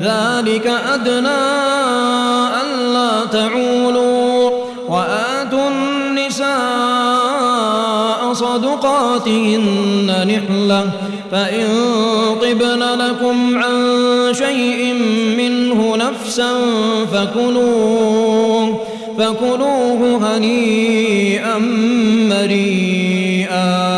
ذلك أدنى ألا تعولوا. وآتوا النساء صدقاتهن نحلة. فإن طبن لكم عن شيء منه نفسا فكلوه فكلوه هنيئا مريئا.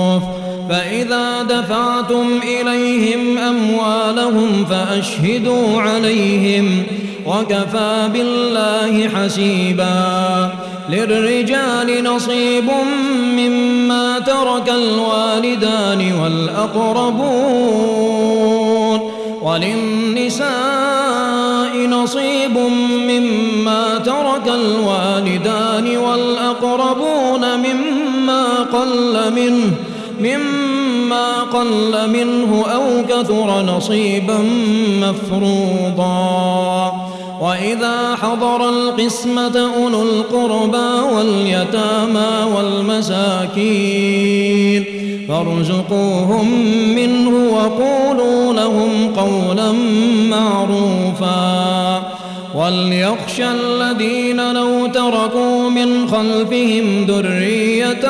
فإذا دفعتم إليهم أموالهم فأشهدوا عليهم وكفى بالله حسيبا للرجال نصيب مما ترك الوالدان والأقربون وللنساء نصيب مما ترك الوالدان والأقربون مما قل منه مما قل منه أو كثر نصيبا مفروضا. وإذا حضر القسمة أولو القربى واليتامى والمساكين فارزقوهم منه وقولوا لهم قولا معروفا. وليخشى الذين لو تركوا من خلفهم ذرية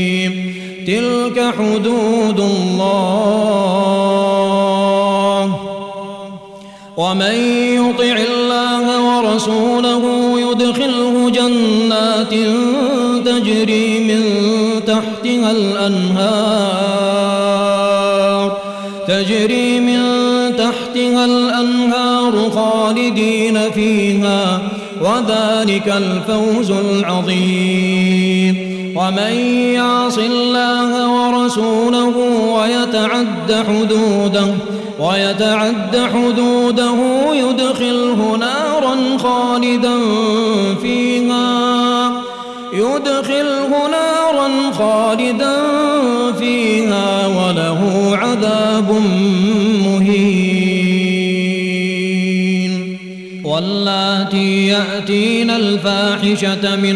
تلك حدود الله ومن يطع الله ورسوله يدخله جنات تجري من تحتها الأنهار تجري من تحتها الأنهار خالدين فيها وذلك الفوز العظيم ومن يعص الله ورسوله ويتعد حدوده ويتعد حدوده يدخله نارا خالدا فيها يدخله نارا خالدا فيها وله عذاب مهين. واللاتي يأتين الفاحشة من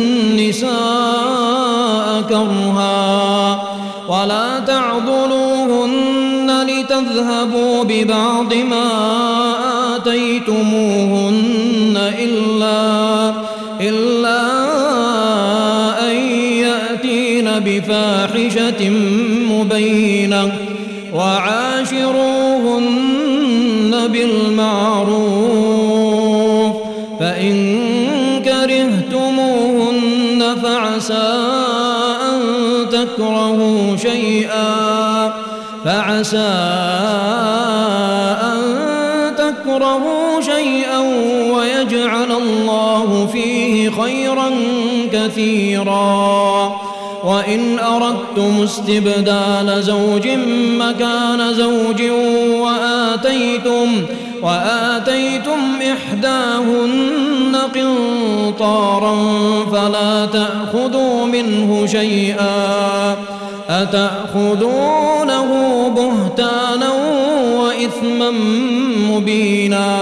ببعض ما آتيتموهن إلا إلا أن يأتين بفاحشة مبينة وعاشروهن بالمعروف فإن كرهتموهن فعسى أن تكرهوا شيئا فعسى كثيرا. وإن أردتم استبدال زوج مكان زوج وآتيتم وآتيتم إحداهن قنطارا فلا تأخذوا منه شيئا. أتأخذونه بهتانا وإثما مبينا.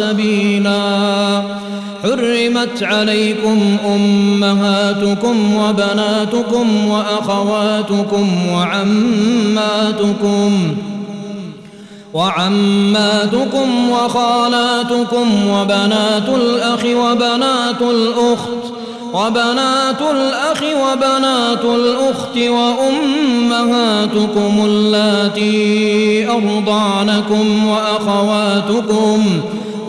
سبيلاً. حرمت عليكم أمهاتكم وبناتكم وأخواتكم وعماتكم وعماتكم وخالاتكم وبنات الأخ وبنات الأخت وبنات الأخ وبنات الأخت وأمهاتكم اللاتي أرضعنكم وأخواتكم وأخواتكم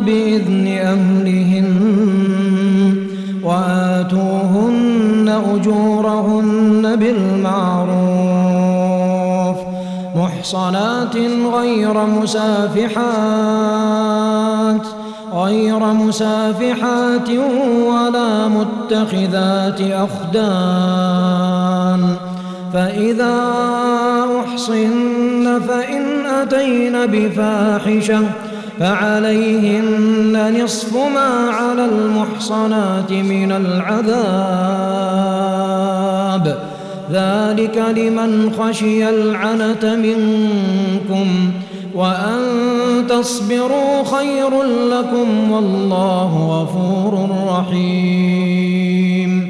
بإذن أهلهن وآتوهن أجورهن بالمعروف محصنات غير مسافحات غير مسافحات ولا متخذات أخدان فإذا أحصن فإن أتين بفاحشة فعليهن نصف ما على المحصنات من العذاب. ذلك لمن خشي العنة منكم وأن تصبروا خير لكم والله غفور رحيم.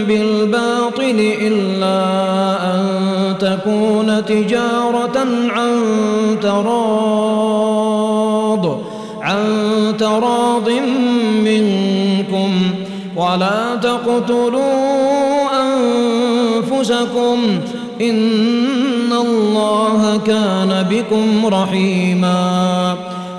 إلا أن تكون تجارة عن تراض عن تراض منكم. ولا تقتلوا أنفسكم. إن الله كان بكم رحيما.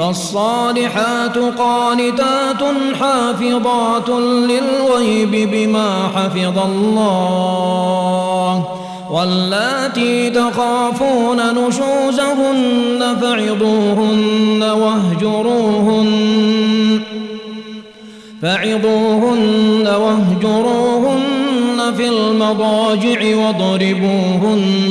فالصالحات قانتات حافظات للغيب بما حفظ الله واللاتي تخافون نشوزهن فعظوهن واهجروهن فعظوهن واهجروهن في المضاجع واضربوهن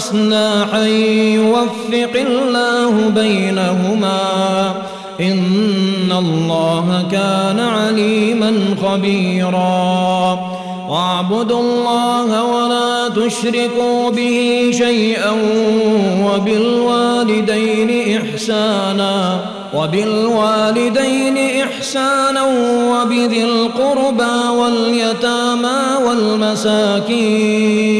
إصلاحا يوفق الله بينهما. إن الله كان عليما خبيرا. واعبدوا الله ولا تشركوا به شيئا وبالوالدين إحسانا وبالوالدين إحسانا وبذي القربى واليتامى والمساكين.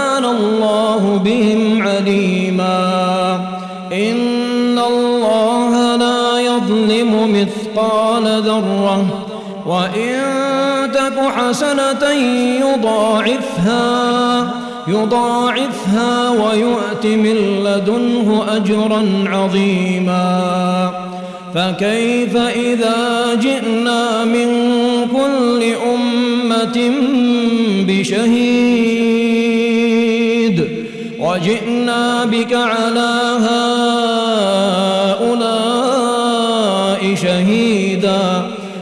وإن تك حسنة يضاعفها يضاعفها ويؤت من لدنه أجرا عظيما. فكيف إذا جئنا من كل أمة بشهيد وجئنا بك على هؤلاء شهيدا؟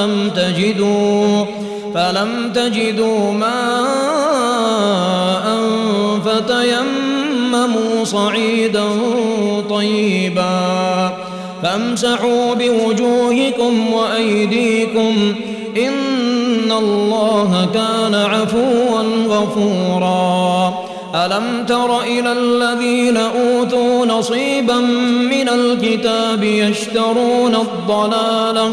فلم تجدوا فلم تجدوا ماء فتيمموا صعيدا طيبا فامسحوا بوجوهكم وأيديكم إن الله كان عفوا غفورا ألم تر إلى الذين أوتوا نصيبا من الكتاب يشترون الضلالة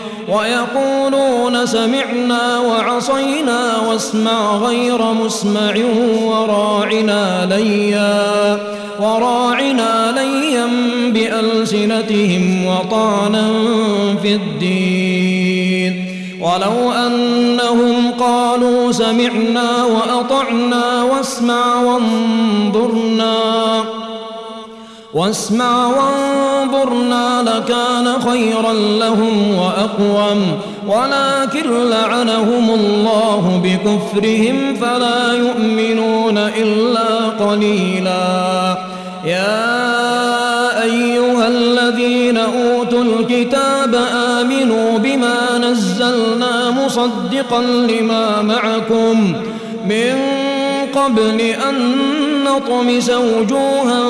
ويقولون سمعنا وعصينا واسمع غير مسمع وراعنا ليا وراعنا ليا بألسنتهم وطعنا في الدين. ولو أنهم قالوا سمعنا وأطعنا واسمع وانظرنا واسمع وانظرنا لكان خيرا لهم وأقوم. ولكن لعنهم الله بكفرهم فلا يؤمنون إلا قليلا. يا أيها الذين أوتوا الكتاب آمنوا بما نزلنا مصدقا لما معكم. من قبل أن نطمس وجوها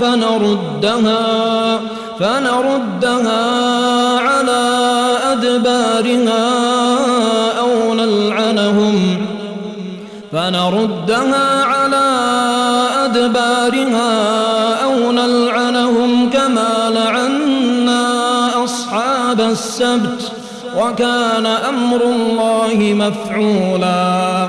فنردها فنردها على أدبارها أو نلعنهم فنردها على أدبارها أو نلعنهم كما لعنا أصحاب السبت وكان أمر الله مفعولا.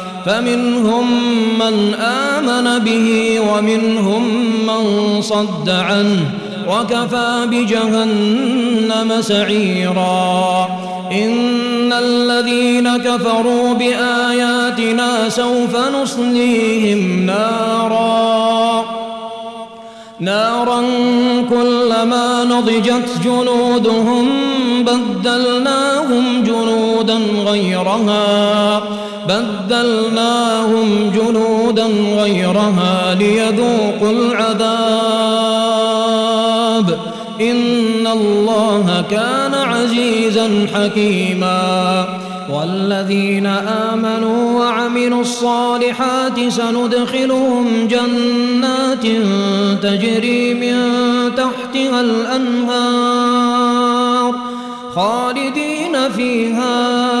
فمنهم من آمن به ومنهم من صد عنه وكفى بجهنم سعيرا. إن الذين كفروا بآياتنا سوف نصليهم نارا. نارا كلما نضجت جنودهم بدلناهم جنودا غيرها. بدلناهم جنودا غيرها ليذوقوا العذاب. إن الله كان عزيزا حكيما. والذين آمنوا وعملوا الصالحات سندخلهم جنات تجري من تحتها الأنهار خالدين فيها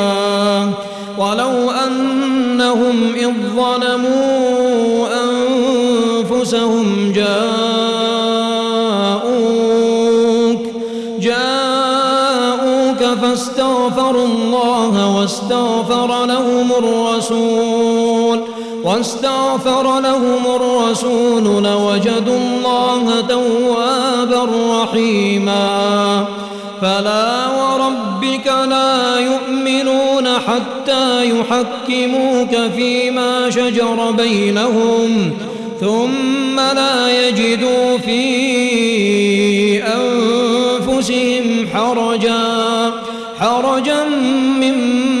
لهم الرسول واستغفر لهم الرسول لوجدوا الله توابا رحيما. فلا وربك لا يؤمنون حتى يحكموك فيما شجر بينهم ثم لا يجدوا في أنفسهم حرجا حرجا مما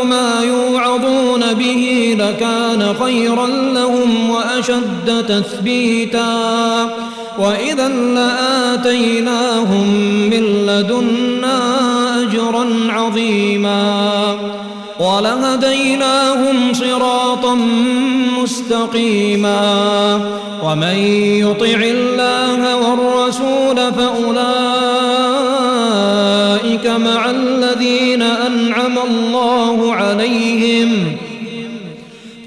لكان خيرا لهم وأشد تثبيتا. وإذا لآتيناهم من لدنا أجرا عظيما. ولهديناهم صراطا مستقيما. ومن يطع الله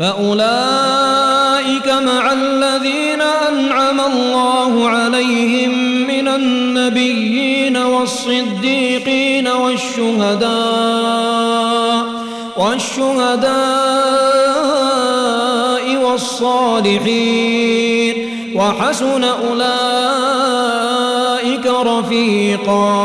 فأولئك مع الذين أنعم الله عليهم من النبيين والصديقين والشهداء والشهداء والصالحين. وحسن أولئك رفيقا.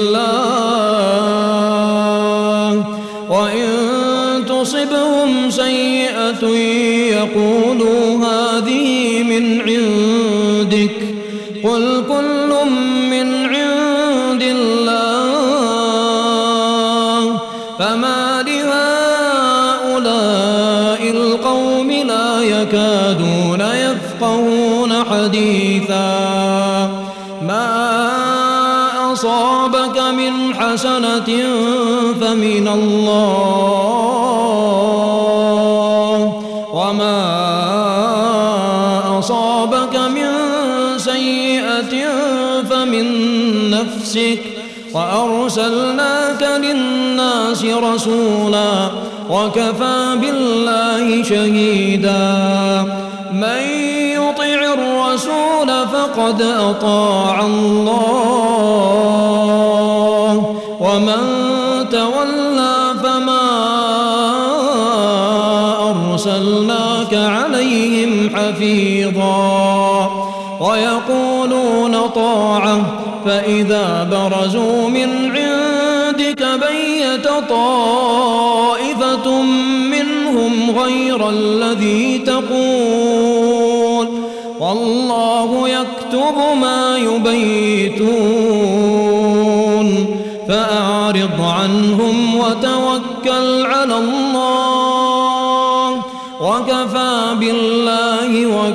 ¡Sí! رسولا وكفى بالله شهيدا. من يطع الرسول فقد أطاع الله. ومن تولى فما أرسلناك عليهم حفيظا. ويقولون طاعة فإذا برزوا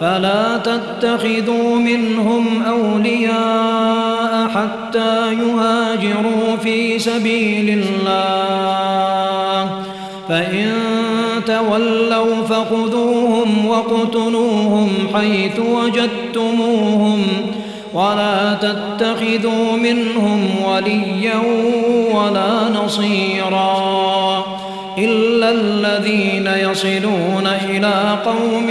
فلا تتخذوا منهم أولياء حتى يهاجروا في سبيل الله. فإن تولوا فخذوهم واقتلوهم حيث وجدتموهم. ولا تتخذوا منهم وليا ولا نصيرا إلا الذين يصلون إلى قوم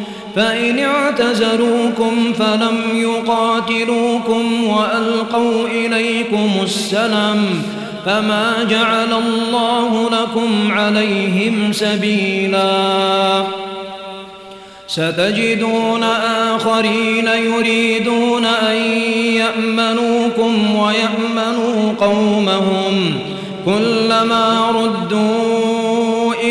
فإن اعتزلوكم فلم يقاتلوكم وألقوا إليكم السلم فما جعل الله لكم عليهم سبيلا. ستجدون آخرين يريدون أن يأمنوكم ويأمنوا قومهم كلما ردوا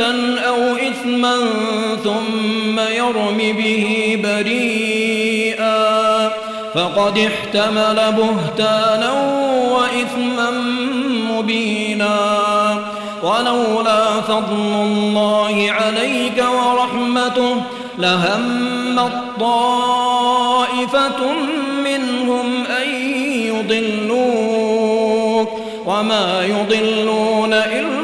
أو إثما ثم يرم به بريئا فقد احتمل بهتانا وإثما مبينا ولولا فضل الله عليك ورحمته لهم طائفة منهم أن يضلوك وما يضلون إلا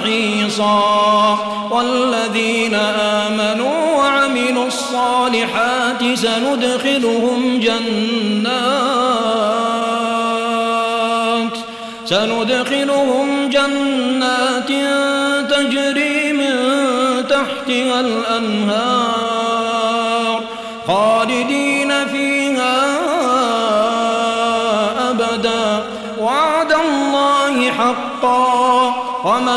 محيصا والذين آمنوا وعملوا الصالحات سندخلهم جنات سندخلهم جنات تجري من تحتها الأنهار.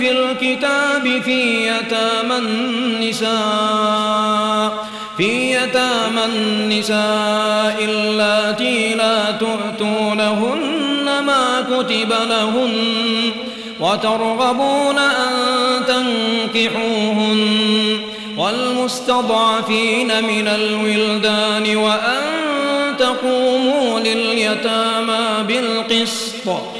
في الكتاب في يتامى النساء في يتامى النساء اللاتي لا تؤتونهن ما كتب لهن وترغبون أن تنكحوهن والمستضعفين من الولدان وأن تقوموا لليتامى بالقسط.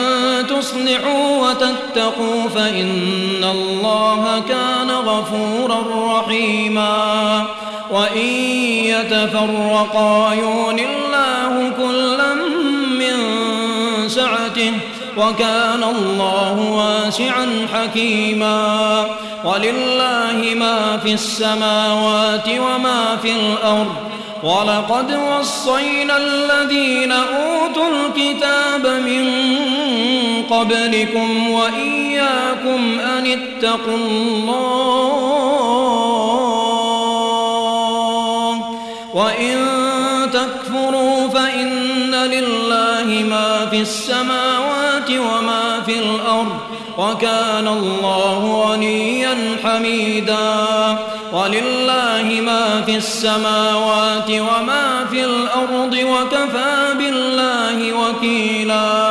تصلحوا وتتقوا فإن الله كان غفورا رحيما. وإن يتفرقا يون الله كلا من سعته وكان الله واسعا حكيما. ولله ما في السماوات وما في الأرض. ولقد وصينا الذين أوتوا الكتاب من قبلكم وإياكم أن اتقوا الله وإن تكفروا فإن لله ما في السماوات وما في الأرض وكان الله غنيا حميدا ولله ما في السماوات وما في الأرض وكفى بالله وكيلا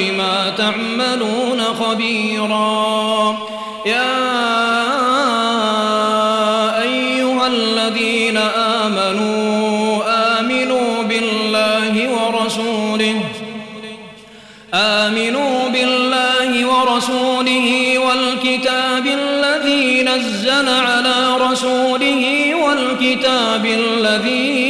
بما تعملون خبيرا. يا أيها الذين آمنوا آمنوا بالله ورسوله آمنوا بالله ورسوله والكتاب الذي نزل على رسوله والكتاب الذي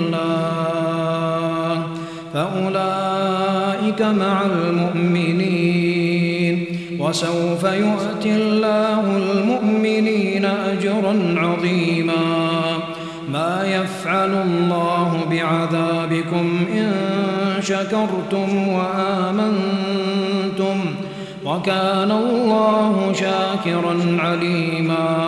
فأولئك مع المؤمنين. وسوف يؤتي الله المؤمنين أجرا عظيما. ما يفعل الله بعذابكم إن شكرتم وآمنتم. وكان الله شاكرا عليما.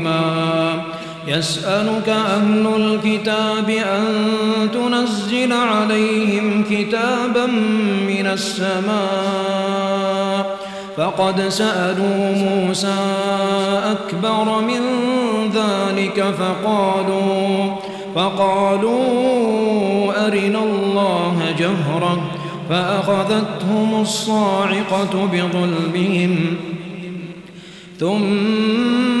يسألك أهل الكتاب أن تنزل عليهم كتابا من السماء. فقد سألوا موسى أكبر من ذلك فقالوا فقالوا أرنا الله جهرة. فأخذتهم الصاعقة بظلمهم. ثم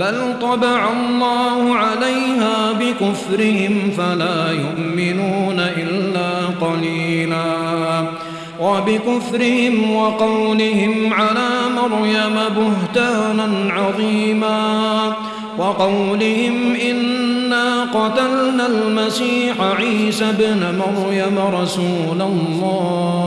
بل طبع الله عليها بكفرهم فلا يؤمنون إلا قليلا وبكفرهم وقولهم على مريم بهتانا عظيما وقولهم إنا قتلنا المسيح عيسى ابن مريم رسول الله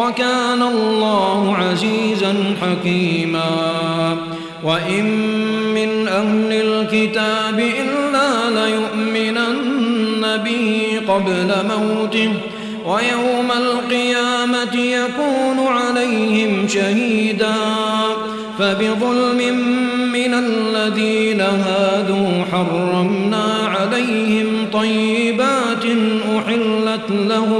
وكان الله عزيزا حكيما. وإن من أهل الكتاب إلا ليؤمنن به قبل موته ويوم القيامة يكون عليهم شهيدا. فبظلم من الذين هادوا حرمنا عليهم طيبات أحلت لهم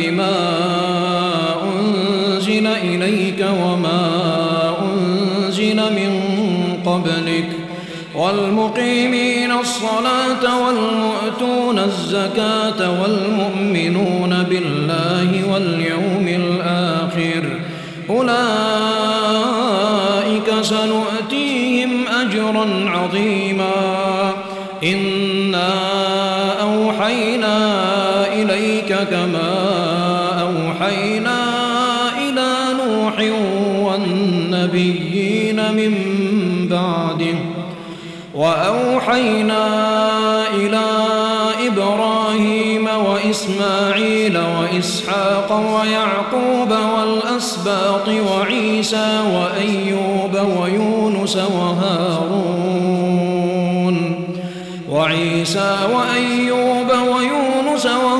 بما أنزل إليك وما أنزل من قبلك والمقيمين الصلاة والمؤتون الزكاة والمؤمنون بالله واليوم الآخر أولئك سنؤتيهم أجرا عظيما إنا أوحينا إليك كما وأوحينا إلى إبراهيم وإسماعيل وإسحاق ويعقوب والأسباط وعيسى وأيوب ويونس وهارون وعيسى وأيوب ويونس وهارون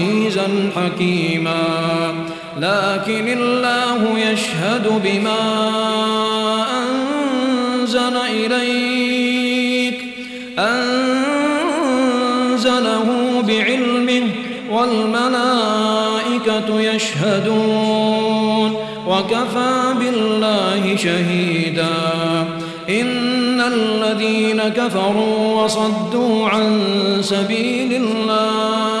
حكيما. لكن الله يشهد بما أنزل إليك. أنزله بعلمه والملائكة يشهدون. وكفى بالله شهيدا. إن الذين كفروا وصدوا عن سبيل الله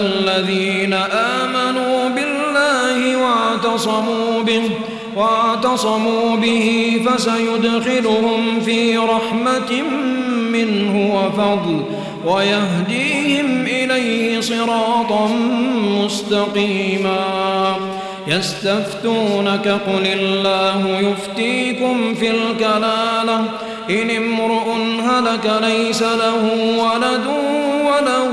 الذين آمنوا بالله واعتصموا به واعتصموا به فسيدخلهم في رحمة منه وفضل ويهديهم إليه صراطا مستقيما. يستفتونك قل الله يفتيكم في الكلالة إن امرؤ هلك ليس له ولد وله